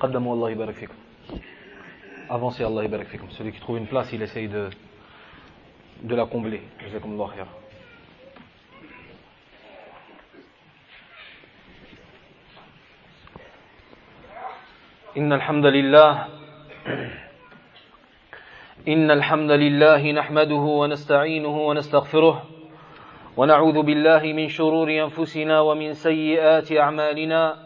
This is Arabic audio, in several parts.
قدموا الله يبارك فيكم Avancez, Allah يبارك فيكم. Celui qui trouve une place, il essaye de, de la combler. جزاكم الله خير. إن الحمد لله إن الحمد لله نحمده ونستعينه ونستغفره ونعوذ بالله من شرور أنفسنا ومن سيئات أعمالنا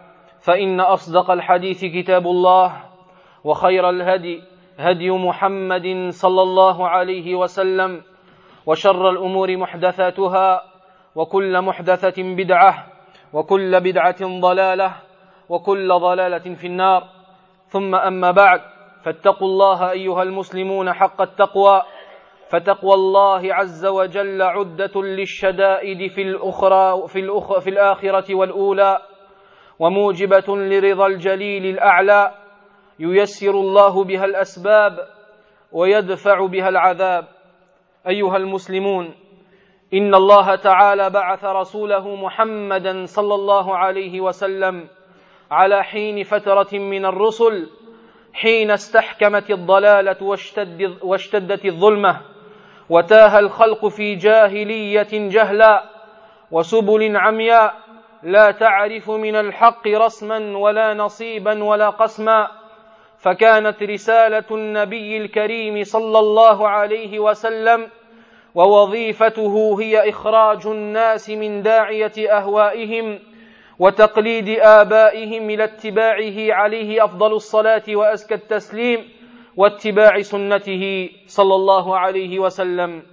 فإن أصدق الحديث كتاب الله وخير الهدي هدي محمد صلى الله عليه وسلم وشر الأمور محدثاتها وكل محدثة بدعة وكل بدعة ضلالة وكل ضلالة في النار. ثم أما بعد فاتقوا الله أيها المسلمون حق التقوى فتقوى الله عز وجل عدة للشدائد في الأخرى في, الأخ في الآخرة والأولى. وموجبة لرضا الجليل الأعلى ييسر الله بها الأسباب ويدفع بها العذاب. أيها المسلمون إن الله تعالى بعث رسوله محمدا صلى الله عليه وسلم على حين فترة من الرسل حين استحكمت الضلالة واشتد واشتدت الظلمة وتاه الخلق في جاهلية جهلا وسبل عمياء لا تعرف من الحق رسما ولا نصيبا ولا قسما. فكانت رسالة النبي الكريم صلى الله عليه وسلم ووظيفته هي إخراج الناس من داعية أهوائهم وتقليد آبائهم إلى اتباعه عليه أفضل الصلاة وأزكى التسليم واتباع سنته صلى الله عليه وسلم.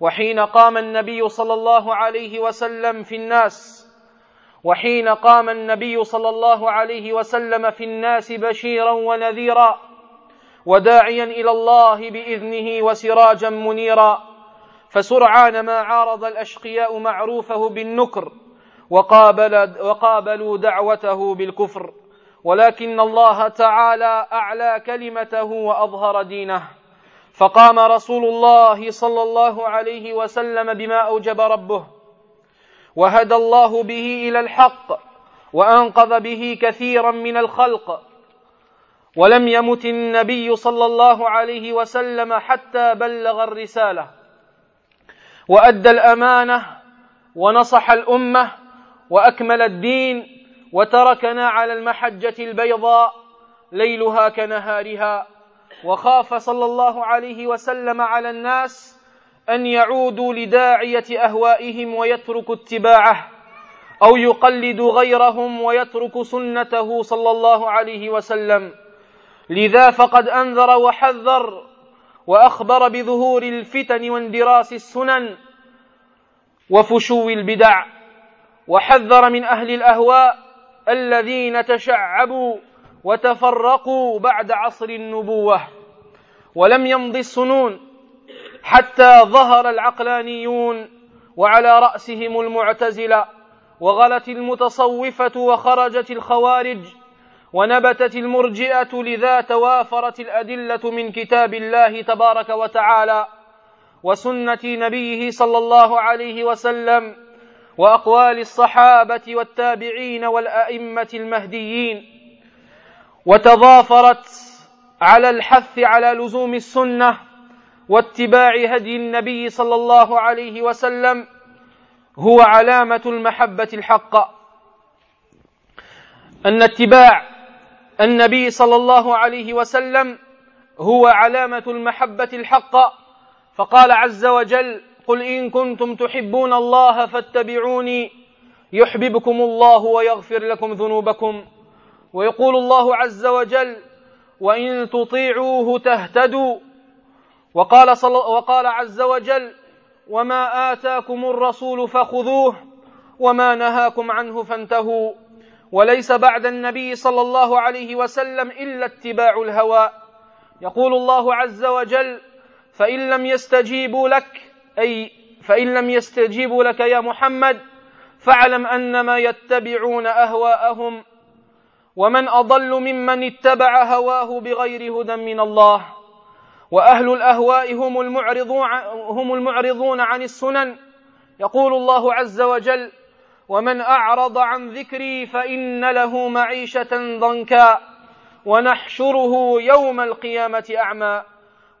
وحين قام النبي صلى الله عليه وسلم في الناس وحين قام النبي صلى الله عليه وسلم في الناس بشيرا ونذيرا وداعيا إلى الله بإذنه وسراجا منيرا فسرعان ما عارض الأشقياء معروفه بالنكر وقابل وقابلوا دعوته بالكفر ولكن الله تعالى أعلى كلمته وأظهر دينه. فقام رسول الله صلى الله عليه وسلم بما أوجب ربه وهدى الله به إلى الحق وأنقذ به كثيرا من الخلق. ولم يمت النبي صلى الله عليه وسلم حتى بلغ الرسالة. وأدى الأمانة ونصح الأمة وأكمل الدين وتركنا على المحجة البيضاء ليلها كنهارها. وخاف صلى الله عليه وسلم على الناس أن يعودوا لداعية أهوائهم ويتركوا اتباعه أو يقلدوا غيرهم ويتركوا سنته صلى الله عليه وسلم. لذا فقد أنذر وحذر وأخبر بظهور الفتن واندراس السنن وفشو البدع وحذر من أهل الأهواء الذين تشعبوا وتفرقوا بعد عصر النبوة. ولم يمض السنون حتى ظهر العقلانيون وعلى رأسهم المعتزلة وغلت المتصوفة وخرجت الخوارج ونبتت المرجئة لذا توافرت الأدلة من كتاب الله تبارك وتعالى وسنة نبيه صلى الله عليه وسلم وأقوال الصحابة والتابعين والأئمة المهديين. وتضافرت على الحث على لزوم السنة واتباع هدي النبي صلى الله عليه وسلم هو علامة المحبة الحق. أن اتباع النبي صلى الله عليه وسلم هو علامة المحبة الحق. فقال عز وجل قل إن كنتم تحبون الله فاتبعوني يحببكم الله ويغفر لكم ذنوبكم ويقول الله عز وجل وإن تطيعوه تهتدوا وقال, صل وقال عز وجل وما آتاكم الرسول فخذوه وما نهاكم عنه فانتهوا وليس بعد النبي صلى الله عليه وسلم إلا اتباع الهوى. يقول الله عز وجل فإن لم يستجيبوا لك أي فإن لم يستجيبوا لك يا محمد فاعلم أنما يتبعون أهواءهم ومن أضل ممن اتبع هواه بغير هدى من الله. وأهل الأهواء هم المعرضون هم المعرضون عن السنن. يقول الله عز وجل ومن أعرض عن ذكري فإن له معيشة ضنكا ونحشره يوم القيامة أعمى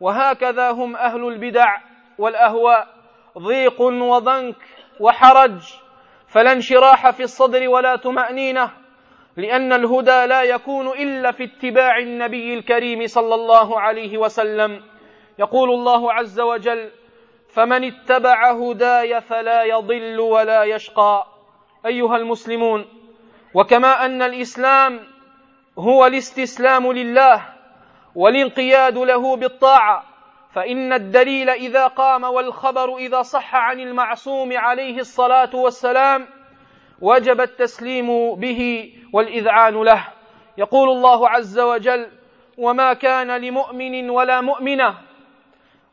وهكذا هم أهل البدع والأهواء. ضيق وضنك وحرج فلا انشراح في الصدر ولا طمأنينة لأن الهدى لا يكون إلا في اتباع النبي الكريم صلى الله عليه وسلم. يقول الله عز وجل فمن اتبع هداي فلا يضل ولا يشقى أيها المسلمون وكما أن الإسلام هو الاستسلام لله والانقياد له بالطاعة فإن الدليل إذا قام والخبر إذا صح عن المعصوم عليه الصلاة والسلام وجب التسليم به والإذعان له. يقول الله عز وجل وما كان لمؤمن ولا مؤمنة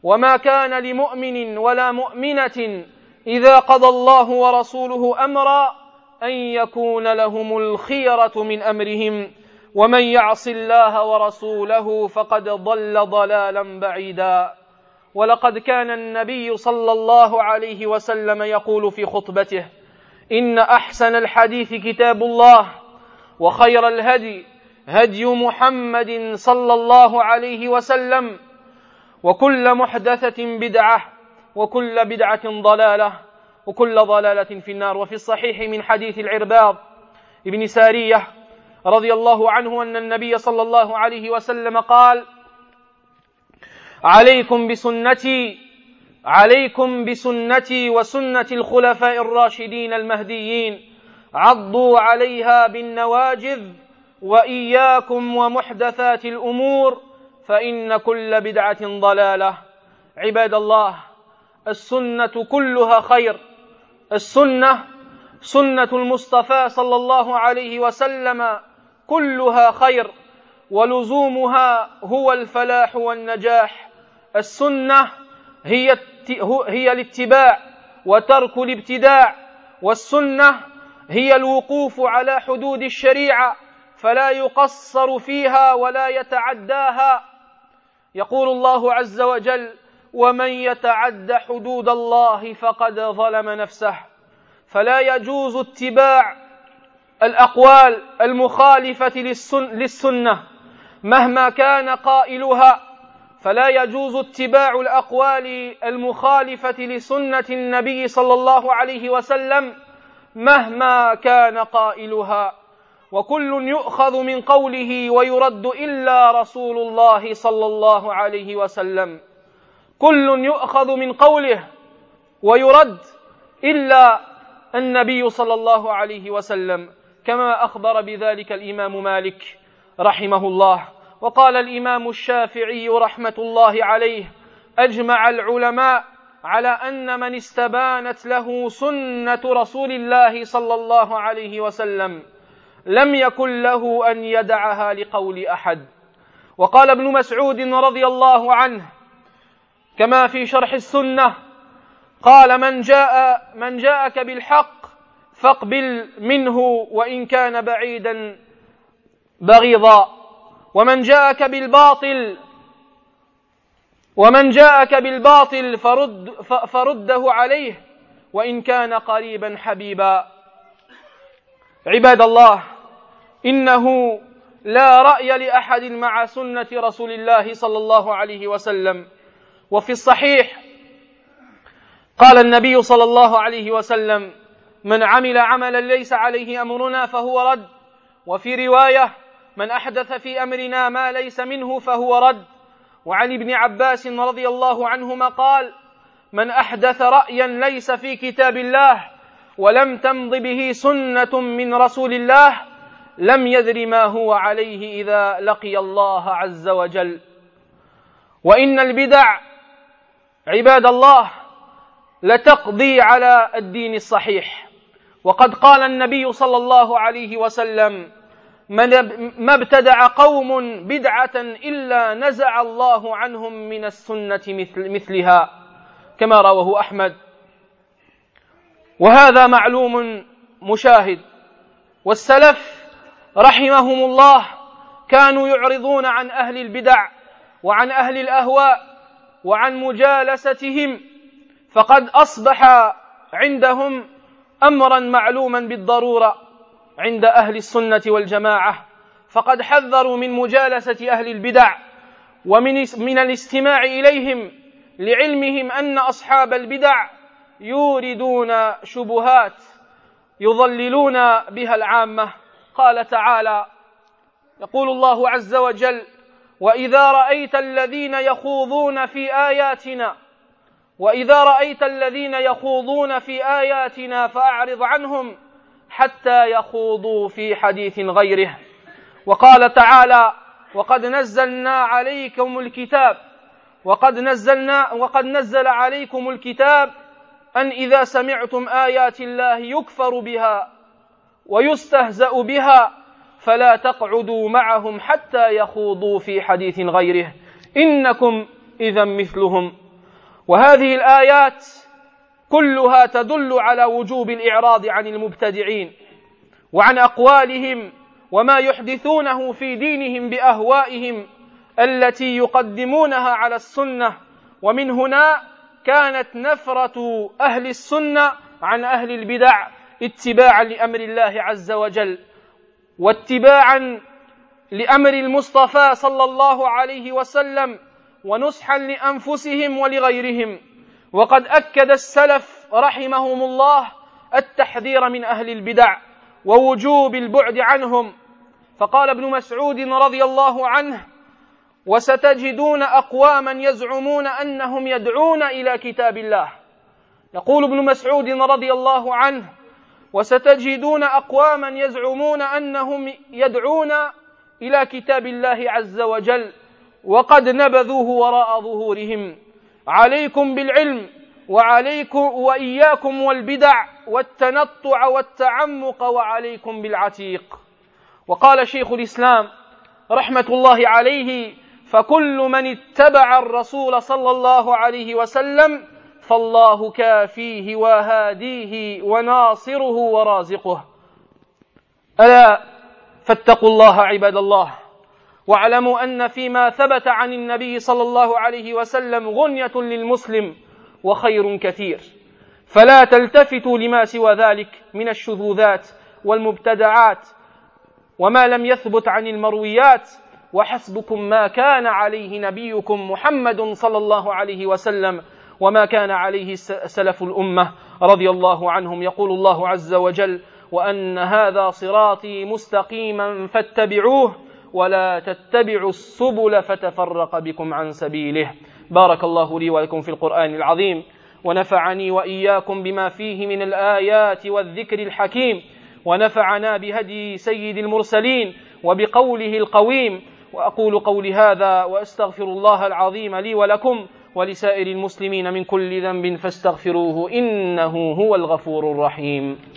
وما كان لمؤمن ولا مؤمنة إذا قضى الله ورسوله أمرا أن يكون لهم الخيرة من أمرهم ومن يعص الله ورسوله فقد ضل ضلالا بعيدا. ولقد كان النبي صلى الله عليه وسلم يقول في خطبته إن أحسن الحديث كتاب الله وخير الهدي هدي محمد صلى الله عليه وسلم وكل محدثة بدعة وكل بدعة ضلالة وكل ضلالة في النار. وفي الصحيح من حديث العرباض ابن سارية رضي الله عنه أن النبي صلى الله عليه وسلم قال عليكم بسنتي عليكم بسنتي وسنة الخلفاء الراشدين المهديين. عضوا عليها بالنواجذ وإياكم ومحدثات الأمور فإن كل بدعة ضلالة. عباد الله السنة كلها خير. السنة سنة المصطفى صلى الله عليه وسلم كلها خير ولزومها هو الفلاح والنجاح. السنة هي هي الاتباع وترك الابتداع والسنة هي الوقوف على حدود الشريعة فلا يقصر فيها ولا يتعداها. يقول الله عز وجل ومن يتعد حدود الله فقد ظلم نفسه فلا يجوز اتباع الأقوال المخالفة للسنة مهما كان قائلها. فلا يجوز اتباع الأقوال المخالفة لسنة النبي صلى الله عليه وسلم مهما كان قائلها وكل يؤخذ من قوله ويرد إلا رسول الله صلى الله عليه وسلم. كل يؤخذ من قوله ويرد إلا النبي صلى الله عليه وسلم كما أخبر بذلك الإمام مالك رحمه الله. وقال الإمام الشافعي رحمة الله عليه أجمع العلماء على أن من استبانت له سنة رسول الله صلى الله عليه وسلم لم يكن له أن يدعها لقول أحد. وقال ابن مسعود رضي الله عنه كما في شرح السنة قال من جاء من جاءك بالحق فاقبل منه وإن كان بعيدا بغيضا. ومن جاءك بالباطل ومن جاءك بالباطل فرد فرده عليه وإن كان قريبا حبيبا. عباد الله إنه لا رأي لأحد مع سنة رسول الله صلى الله عليه وسلم. وفي الصحيح قال النبي صلى الله عليه وسلم من عمل عملا ليس عليه أمرنا فهو رد. وفي رواية من أحدث في أمرنا ما ليس منه فهو رد. وعن ابن عباس رضي الله عنهما قال من أحدث رأيا ليس في كتاب الله ولم تمض به سنة من رسول الله لم يدر ما هو عليه إذا لقي الله عز وجل. وإن البدع عباد الله لتقضي على الدين الصحيح. وقد قال النبي صلى الله عليه وسلم ما ابتدع قوم بدعة إلا نزع الله عنهم من السنة مثل مثلها كما رواه أحمد. وهذا معلوم مشاهد. والسلف رحمهم الله كانوا يعرضون عن أهل البدع وعن أهل الأهواء وعن مجالستهم فقد أصبح عندهم أمرا معلوما بالضرورة. عند أهل السنة والجماعة فقد حذروا من مجالسة أهل البدع ومن من الاستماع إليهم لعلمهم أن أصحاب البدع يوردون شبهات يضللون بها العامة. قال تعالى يقول الله عز وجل وإذا رأيت الذين يخوضون في آياتنا وإذا رأيت الذين يخوضون في آياتنا فأعرض عنهم حتى يخوضوا في حديث غيره. وقال تعالى وقد نزلنا عليكم الكتاب وقد نزلنا وقد نزل عليكم الكتاب أن إذا سمعتم آيات الله يكفر بها ويستهزأ بها فلا تقعدوا معهم حتى يخوضوا في حديث غيره. إنكم إذا مثلهم. وهذه الآيات كلها تدل على وجوب الإعراض عن المبتدعين وعن أقوالهم وما يحدثونه في دينهم بأهوائهم التي يقدمونها على السنة. ومن هنا كانت نفرة أهل السنة عن أهل البدع اتباعا لأمر الله عز وجل واتباعا لأمر المصطفى صلى الله عليه وسلم ونصحا لأنفسهم ولغيرهم. وقد أكد السلف رحمهم الله التحذير من أهل البدع ووجوب البعد عنهم. فقال ابن مسعود رضي الله عنه وستجدون أقواما يزعمون أنهم يدعون إلى كتاب الله. يقول ابن مسعود رضي الله عنه وستجدون أقواما يزعمون أنهم يدعون إلى كتاب الله عز وجل وقد نبذوه وراء ظهورهم. عليكم بالعلم وعليكم وإياكم والبدع والتنطع والتعمق وعليكم بالعتيق. وقال شيخ الإسلام رحمة الله عليه فكل من اتبع الرسول صلى الله عليه وسلم فالله كافيه وهاديه وناصره ورازقه. ألا فاتقوا الله عباد الله. واعلموا أن فيما ثبت عن النبي صلى الله عليه وسلم غنية للمسلم وخير كثير. فلا تلتفتوا لما سوى ذلك من الشذوذات والمبتدعات وما لم يثبت عن المرويات وحسبكم ما كان عليه نبيكم محمد صلى الله عليه وسلم وما كان عليه سلف الأمة رضي الله عنهم. يقول الله عز وجل وأن هذا صراطي مستقيما فاتبعوه ولا تتبعوا السبل فتفرق بكم عن سبيله. بارك الله لي ولكم في القرآن العظيم ونفعني وإياكم بما فيه من الآيات والذكر الحكيم ونفعنا بهدي سيد المرسلين وبقوله القويم. وأقول قولي هذا وأستغفر الله العظيم لي ولكم ولسائر المسلمين من كل ذنب فاستغفروه إنه هو الغفور الرحيم.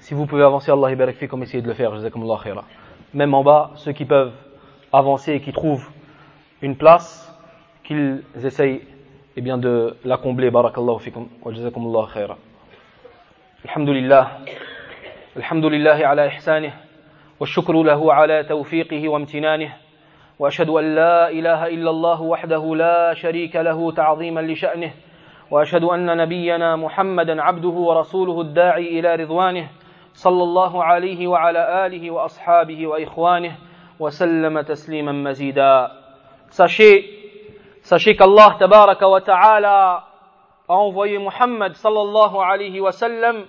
Si vous pouvez avancer, Allah et comme essayez de le faire, khaira. Même en bas, ceux qui peuvent avancer et qui trouvent une place, qu'ils essayent eh bien de la combler barakallahu fikum wa jazakumullahu khaira alhamdulillah. Alhamdulillah ala ihsanih والشكر له على توفيقه وامتنانه واشهد ان لا اله الا الله وحده لا شريك له تعظيما لشانه واشهد ان نبينا محمدا عبده ورسوله الداعي إلى رضوانه صلى الله عليه وعلى اله واصحابه واخوانه وسلم تسليما مزيدا Sachez, sachez qu'Allah tabaraka wa ta'ala a envoyé Muhammad sallallahu alayhi wa sallam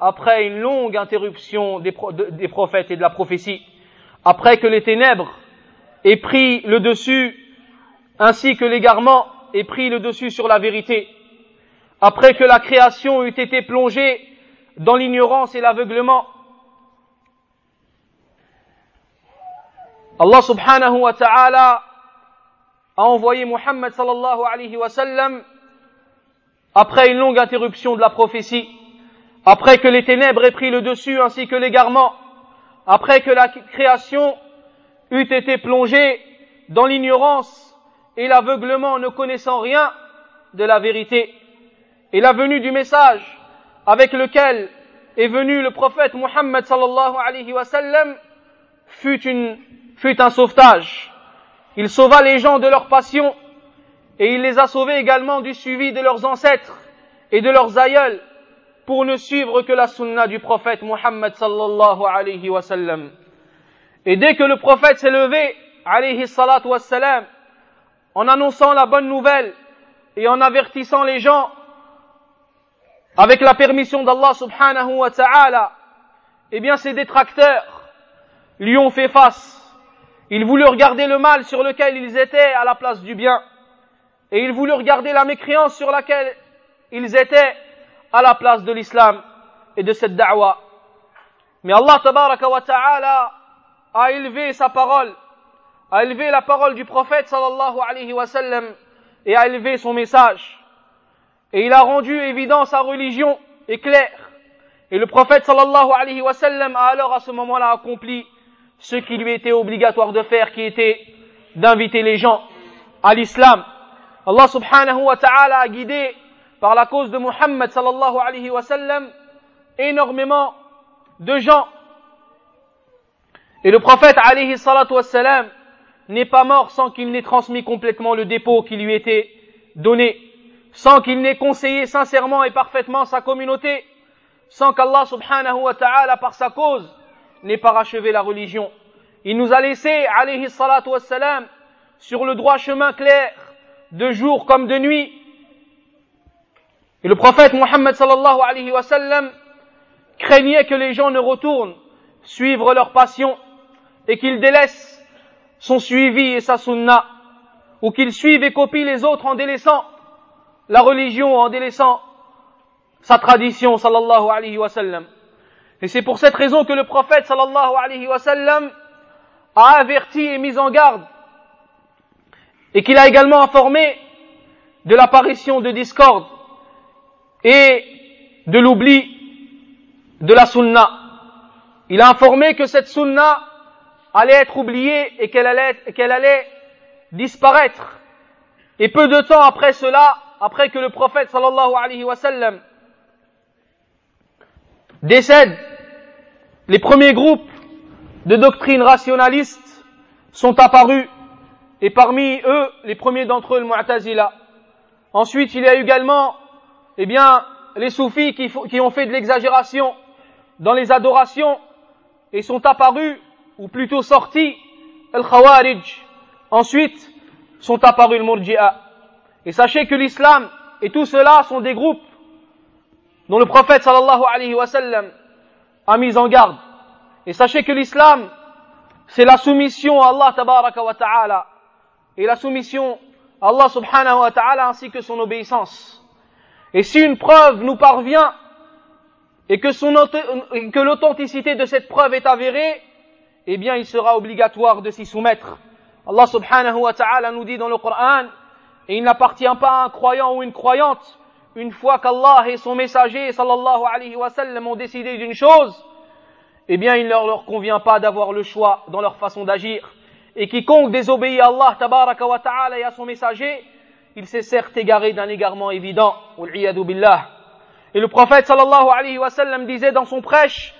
après une longue interruption des, prophètes et de la prophétie, après que les ténèbres aient pris le dessus, ainsi que l'égarement ait pris le dessus sur la vérité, après que la création eût été plongée dans l'ignorance et l'aveuglement. Allah subhanahu wa ta'ala a envoyé Muhammad sallallahu alayhi wa sallam après une longue interruption de la prophétie, après que les ténèbres aient pris le dessus ainsi que l'égarement, après que la création eût été plongée dans l'ignorance et l'aveuglement ne connaissant rien de la vérité, et la venue du message avec lequel est venu le prophète Muhammad sallallahu alayhi wa sallam fut, un sauvetage. Il sauva les gens de leur passion et il les a sauvés également du suivi de leurs ancêtres et de leurs aïeuls pour ne suivre que la sunna du prophète Muhammad sallallahu alayhi wa sallam. Et dès que le prophète s'est levé, alayhi salatu en annonçant la bonne nouvelle et en avertissant les gens avec la permission d'Allah subhanahu wa ta'ala, eh bien ses détracteurs lui ont fait face. Ils voulaient regarder le mal sur lequel ils étaient à la place du bien. Et ils voulaient regarder la mécréance sur laquelle ils étaient à la place de l'islam et de cette da'wa. Mais Allah tabaraka wa ta'ala a élevé sa parole, a élevé la parole du prophète sallallahu alayhi wa sallam et a élevé son message. Et il a rendu évident sa religion et claire. Et le prophète sallallahu alayhi wa sallam a alors à ce moment-là accompli ce qui lui était obligatoire de faire, qui était d'inviter les gens à l'islam. Allah subhanahu wa ta'ala a guidé par la cause de Muhammad sallallahu alayhi wa sallam énormément de gens. Et le prophète alayhi salatu wassalam n'est pas mort sans qu'il n'ait transmis complètement le dépôt qui lui était donné sans qu'il n'ait conseillé sincèrement et parfaitement sa communauté, sans qu'Allah subhanahu wa ta'ala par sa cause n'ait parachevé la religion. Il nous a laissé, alayhi salatu wassalam, sur le droit chemin clair, de jour comme de nuit. Et le prophète Muhammad sallallahu alayhi wa sallam craignait que les gens ne retournent suivre leur passion et qu'ils délaissent son suivi et sa sunna, ou qu'ils suivent et copient les autres en délaissant la religion en délaissant sa tradition sallallahu alayhi wa sallam. Et c'est pour cette raison que le prophète sallallahu alayhi wa sallam a averti et mis en garde et qu'il a également informé de l'apparition de discorde et de l'oubli de la sunna. Il a informé que cette sunna allait être oubliée et qu'elle allait, allait disparaître. Et peu de temps après cela, après que le prophète sallallahu alayhi wa sallam décède, les premiers groupes de doctrines rationalistes sont apparus et parmi eux, les premiers d'entre eux, le Mu'tazila. Ensuite, il y a également, eh bien, les soufis qui, ont fait de l'exagération dans les adorations et sont apparus, ou plutôt sortis, al Khawarij. Ensuite, sont apparus le Murji'a. Et sachez que l'islam et tout cela sont des groupes dont le prophète sallallahu alayhi wa sallam a mis en garde. Et sachez que l'islam, c'est la soumission à Allah tabaraka wa ta'ala et la soumission à Allah subhanahu wa ta'ala ainsi que son obéissance. Et si une preuve nous parvient et que, son, que l'authenticité de cette preuve est avérée, eh bien il sera obligatoire de s'y soumettre. Allah subhanahu wa ta'ala nous dit dans le Coran, et il n'appartient pas à un croyant ou une croyante, une fois qu'Allah et son messager, sallallahu alayhi wa sallam, ont décidé d'une chose, eh bien, il ne leur, convient pas d'avoir le choix dans leur façon d'agir. Et quiconque désobéit à Allah, tabaraka wa ta'ala, et à son messager, il s'est certes égaré d'un égarement évident. billah. Et le prophète, sallallahu alayhi wa sallam, disait dans son prêche,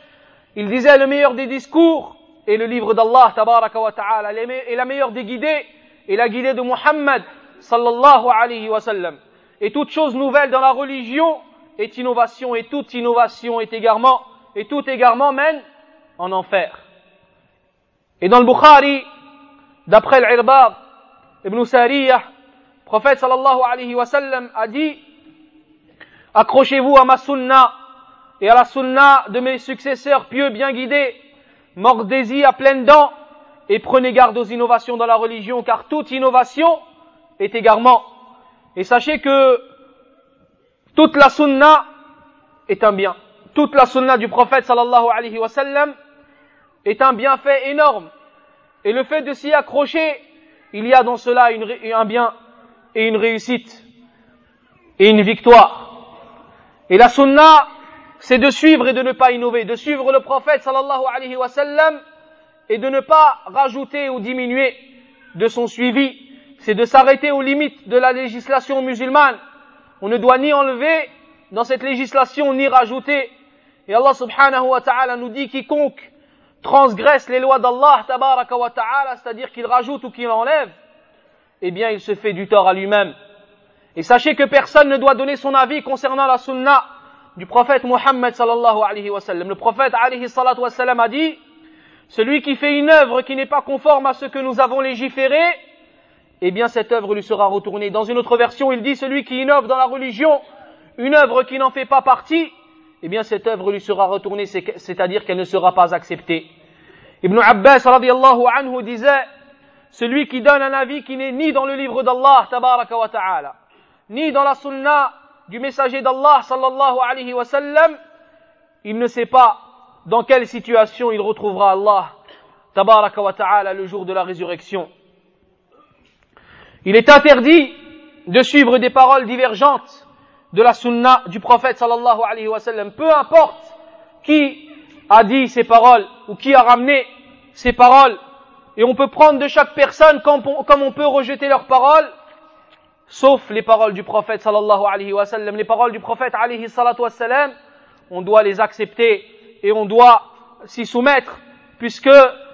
il disait le meilleur des discours est le livre d'Allah, tabaraka wa ta'ala, et la meilleure des guidées est la guidée de Muhammad, sallallahu alayhi wa sallam. Et toute chose nouvelle dans la religion est innovation, et toute innovation est égarement, et tout égarement mène en enfer. Et dans le Bukhari, d'après l'Irbad ibn Sariyah, le prophète sallallahu alayhi wa sallam a dit Accrochez-vous à ma sunna et à la sunna de mes successeurs pieux bien guidés, mordez-y à pleines dents et prenez garde aux innovations dans la religion, car toute innovation est égarement. Et sachez que toute la sunna est un bien. Toute la sunna du prophète sallallahu est un bienfait énorme. Et le fait de s'y accrocher, il y a dans cela un bien et une réussite et une victoire. Et la sunna, c'est de suivre et de ne pas innover, de suivre le prophète sallallahu et de ne pas rajouter ou diminuer de son suivi. C'est de s'arrêter aux limites de la législation musulmane. On ne doit ni enlever dans cette législation ni rajouter. Et Allah subhanahu wa ta'ala nous dit quiconque transgresse les lois d'Allah tabaraka wa ta'ala, c'est-à-dire qu'il rajoute ou qu'il enlève, eh bien il se fait du tort à lui-même. Et sachez que personne ne doit donner son avis concernant la sunna du prophète Muhammad sallallahu alayhi wa sallam. Le prophète alayhi salatu wa sallam a dit, celui qui fait une œuvre qui n'est pas conforme à ce que nous avons légiféré, eh bien cette œuvre lui sera retournée. Dans une autre version, il dit, celui qui innove dans la religion, une œuvre qui n'en fait pas partie, eh bien cette œuvre lui sera retournée, c'est-à-dire qu'elle ne sera pas acceptée. Ibn Abbas radiallahu anhu disait, celui qui donne un avis qui n'est ni dans le livre d'Allah, tabaraka wa ta'ala, ni dans la sunna du messager d'Allah, sallallahu alayhi wa sallam, il ne sait pas dans quelle situation il retrouvera Allah, tabaraka wa ta'ala, le jour de la résurrection. Il est interdit de suivre des paroles divergentes de la sunna du prophète sallallahu alayhi wa sallam. Peu importe qui a dit ces paroles ou qui a ramené ces paroles. Et on peut prendre de chaque personne comme on, peut rejeter leurs paroles, sauf les paroles du prophète sallallahu alayhi wa sallam. Les paroles du prophète alayhi salatu wa on doit les accepter et on doit s'y soumettre puisque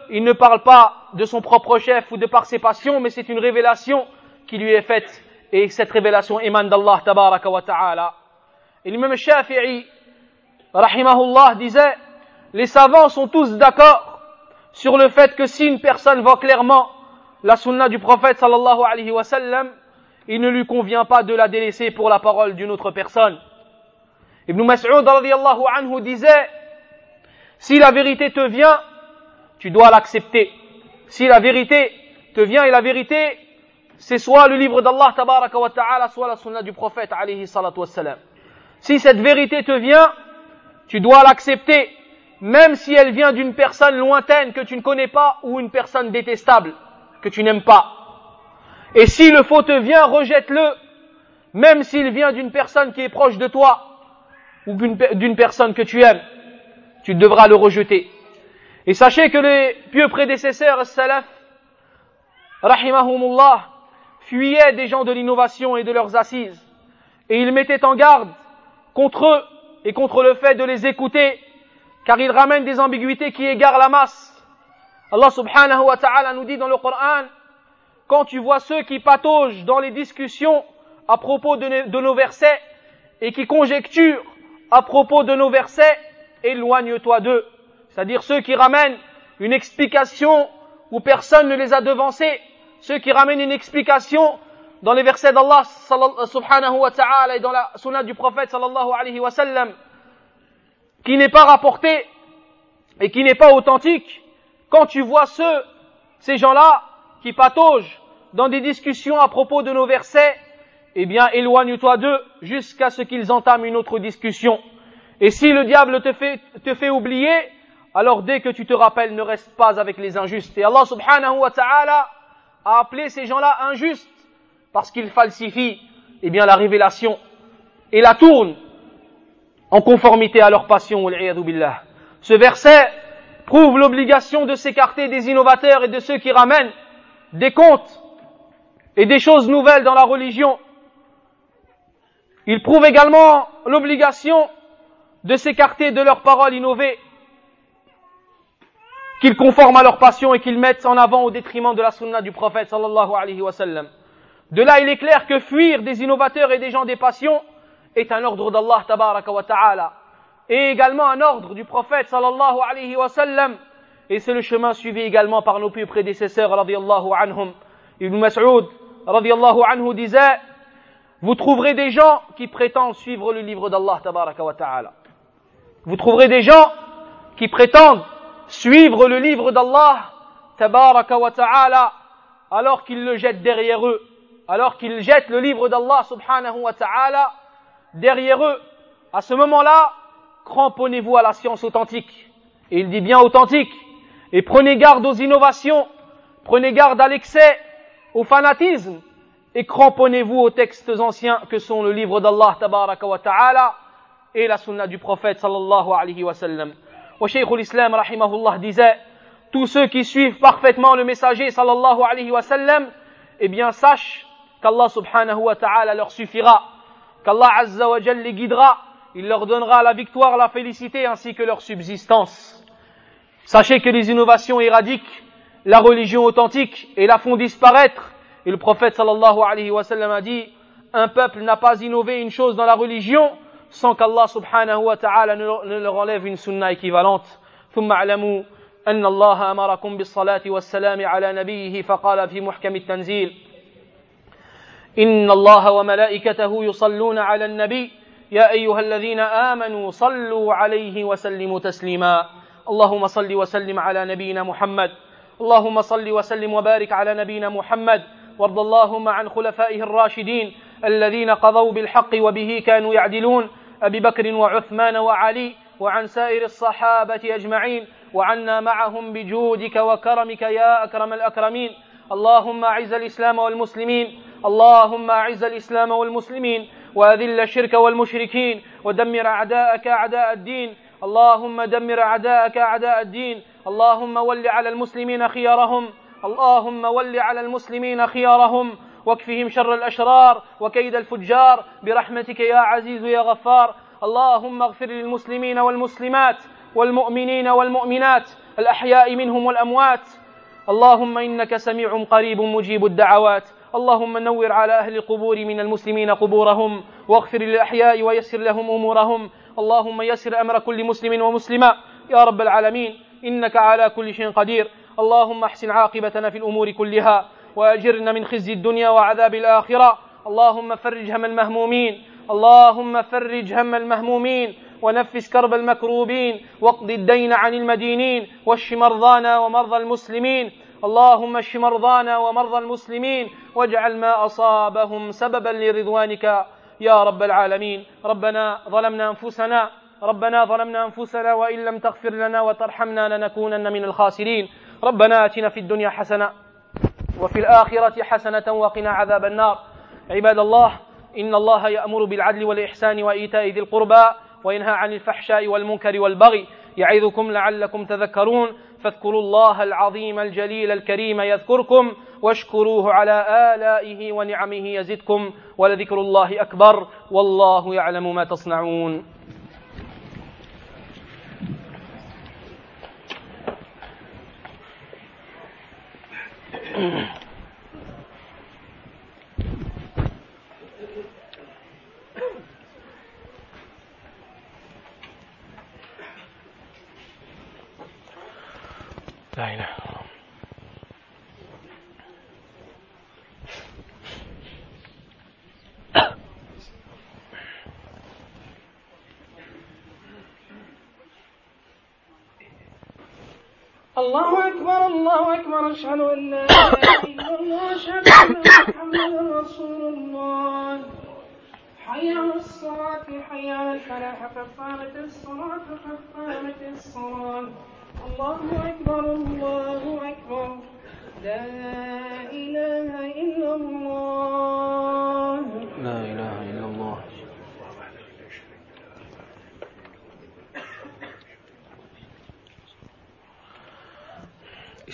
il ne parle pas de son propre chef ou de par ses passions, mais c'est une révélation qui lui est faite et cette révélation émane d'Allah tabaraka wa ta'ala. Et l'imam Shafi'i, rahimahullah, disait, les savants sont tous d'accord sur le fait que si une personne voit clairement la sunna du prophète sallallahu alayhi wa il ne lui convient pas de la délaisser pour la parole d'une autre personne. Ibn Mas'ud radiallahu anhu disait, si la vérité te vient, tu dois l'accepter. Si la vérité te vient et la vérité c'est soit le livre d'Allah tabaraka wa ta'ala, soit la sunna du prophète alayhi salatu wassalam. Si cette vérité te vient, tu dois l'accepter, même si elle vient d'une personne lointaine que tu ne connais pas ou une personne détestable que tu n'aimes pas. Et si le faux te vient, rejette-le, même s'il vient d'une personne qui est proche de toi ou d'une personne que tu aimes, tu devras le rejeter. Et sachez que les pieux prédécesseurs, salaf, rahimahumullah, fuyaient des gens de l'innovation et de leurs assises, et ils mettaient en garde contre eux et contre le fait de les écouter, car ils ramènent des ambiguïtés qui égarent la masse. Allah subhanahu wa ta'ala nous dit dans le Coran, quand tu vois ceux qui pataugent dans les discussions à propos de, de nos versets et qui conjecturent à propos de nos versets, éloigne-toi d'eux. C'est-à-dire ceux qui ramènent une explication où personne ne les a devancés ceux qui ramènent une explication dans les versets d'Allah subhanahu wa ta'ala et dans la sunna du prophète sallallahu alayhi wa sallam, qui n'est pas rapporté et qui n'est pas authentique, quand tu vois ceux, ces gens-là, qui pataugent dans des discussions à propos de nos versets, eh bien, éloigne-toi d'eux jusqu'à ce qu'ils entament une autre discussion. Et si le diable te fait, te fait oublier, alors dès que tu te rappelles, ne reste pas avec les injustes. Et Allah subhanahu wa ta'ala a appelé ces gens-là injustes parce qu'ils falsifient eh bien, la révélation et la tournent en conformité à leur passion. Ce verset prouve l'obligation de s'écarter des innovateurs et de ceux qui ramènent des contes et des choses nouvelles dans la religion. Il prouve également l'obligation de s'écarter de leurs paroles innovées qu'ils conforment à leur passion et qu'ils mettent en avant au détriment de la sunna du prophète sallallahu alayhi wa sallam. De là, il est clair que fuir des innovateurs et des gens des passions est un ordre d'Allah tabaraka wa ta'ala. Et également un ordre du prophète sallallahu alayhi wa sallam. Et c'est le chemin suivi également par nos plus prédécesseurs radiallahu anhum. Ibn Mas'ud radiallahu anhu disait, vous trouverez des gens qui prétendent suivre le livre d'Allah tabaraka wa ta'ala. Vous trouverez des gens qui prétendent suivre le livre d'Allah tabaraka wa ta'ala alors qu'ils le jettent derrière eux alors qu'ils jettent le livre d'Allah subhanahu wa ta'ala derrière eux. À ce moment-là, cramponnez-vous à la science authentique. Et il dit bien authentique. Et prenez garde aux innovations, prenez garde à l'excès, au fanatisme, et cramponnez-vous aux textes anciens que sont le livre d'Allah tabaraka wa ta'ala et la sunna du prophète sallallahu alayhi wa sallam. L'Islam rahimahullah disait, tous ceux qui suivent parfaitement le messager sallallahu alayhi wa eh bien sachent qu'Allah subhanahu wa ta'ala leur suffira, qu'Allah azza wa jalla les guidera, il leur donnera la victoire, la félicité ainsi que leur subsistance. Sachez que les innovations éradiquent la religion authentique et la font disparaître. Et le prophète sallallahu alayhi wa sallam a dit, un peuple n'a pas innové une chose dans la religion sans qu'Allah subhanahu wa ta'ala ne leur enlève une sunna équivalente. ثم اعلموا أن الله أمركم بالصلاة والسلام على نبيه فقال في محكم التنزيل إن الله وملائكته يصلون على النبي يا أيها الذين آمنوا صلوا عليه وسلموا تسليما اللهم صل وسلم على نبينا محمد اللهم صل وسلم وبارك على نبينا محمد وارض اللهم عن خلفائه الراشدين الذين قضوا بالحق وبه كانوا يعدلون أبي بكر وعثمان وعلي وعن سائر الصحابة أجمعين وعنا معهم بجودك وكرمك يا أكرم الأكرمين. اللهم أعز الإسلام والمسلمين. اللهم أعز الإسلام والمسلمين. وأذل الشرك والمشركين. ودمر أعداءك أعداء الدين. اللهم دمر أعداءك أعداء الدين. اللهم ول على المسلمين خيارهم. اللهم ول على المسلمين خيارهم. واكفهم شر الأشرار وكيد الفجار برحمتك يا عزيز يا غفار. اللهم اغفر للمسلمين والمسلمات والمؤمنين والمؤمنات الأحياء منهم والأموات. اللهم إنك سميع قريب مجيب الدعوات. اللهم نور على أهل القبور من المسلمين قبورهم واغفر للأحياء ويسر لهم أمورهم. اللهم يسر أمر كل مسلم ومسلمة. يا رب العالمين إنك على كل شيء قدير. اللهم احسن عاقبتنا في الأمور كلها. وأجرنا من خزي الدنيا وعذاب الآخرة. اللهم فرج هم المهمومين. اللهم فرج هم المهمومين. ونفس كرب المكروبين. واقض الدين عن المدينين. واشف مرضانا ومرضى المسلمين. اللهم اشف مرضانا ومرضى المسلمين. واجعل ما أصابهم سببا لرضوانك. يا رب العالمين. ربنا ظلمنا أنفسنا. ربنا ظلمنا أنفسنا وإن لم تغفر لنا وترحمنا لنكونن من الخاسرين. ربنا آتنا في الدنيا حسنة وفي الآخرة حسنة وقنا عذاب النار. عباد الله إن الله يأمر بالعدل والإحسان وإيتاء ذي القربى وينهى عن الفحشاء والمنكر والبغي يعظكم لعلكم تذكرون. فاذكروا الله العظيم الجليل الكريم يذكركم واشكروه على آلائه ونعمه يزدكم ولذكر الله أكبر والله يعلم ما تصنعون. لا إله الله أكبر الله أكبر أشهد أن لا إله إلا الله أشهد أن محمدا رسول الله. حي على الصلاة حي على الفلاح قامت الصلاة قامت الصلاة الله أكبر الله أكبر. لا إله إلا الله لا إله إلا الله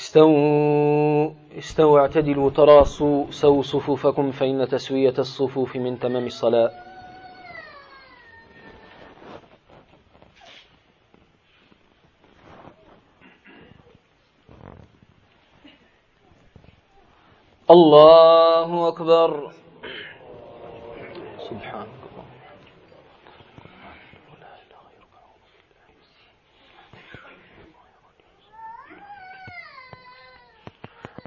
استووا استووا اعتدلوا تراصوا سووا صفوفكم فإن تسوية الصفوف من تمام الصلاة. الله أكبر.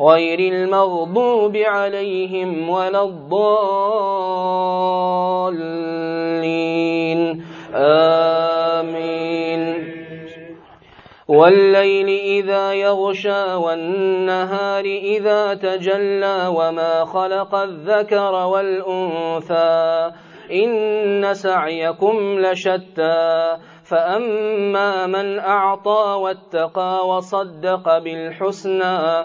غير المغضوب عليهم ولا الضالين. آمين. والليل إذا يغشى والنهار إذا تجلى وما خلق الذكر والأنثى إن سعيكم لشتى. فأما من أعطى واتقى وصدق بالحسنى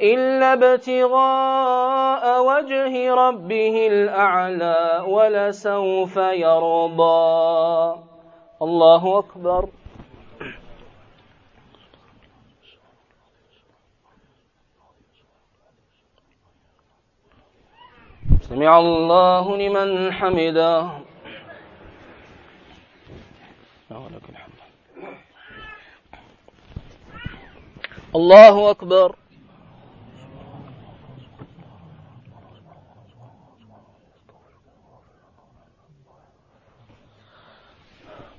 إلا ابتغاء وجه ربه الأعلى ولسوف يرضى. الله أكبر. سمع الله لمن حمده. الله أكبر.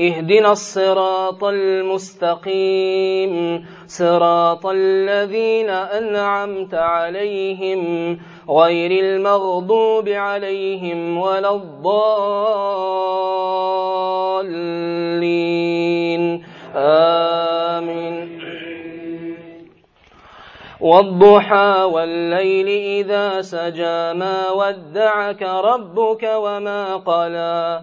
اهدنا الصراط المستقيم. صراط الذين أنعمت عليهم غير المغضوب عليهم ولا الضالين. آمين. والضحى والليل إذا سجى ما ودعك ربك وما قلى.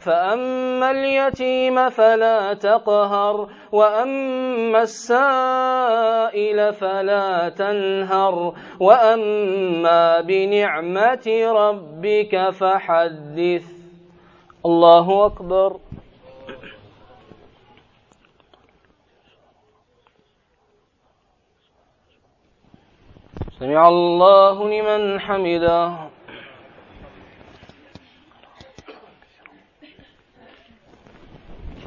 فأما اليتيم فلا تقهر وأما السائل فلا تنهر وأما بنعمة ربك فحدث. الله أكبر. سمع الله لمن حمده.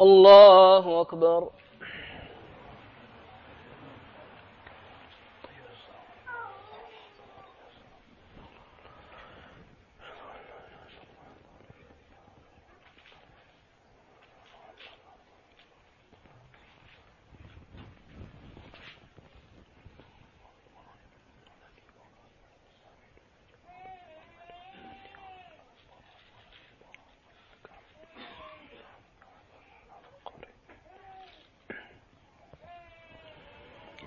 الله أكبر.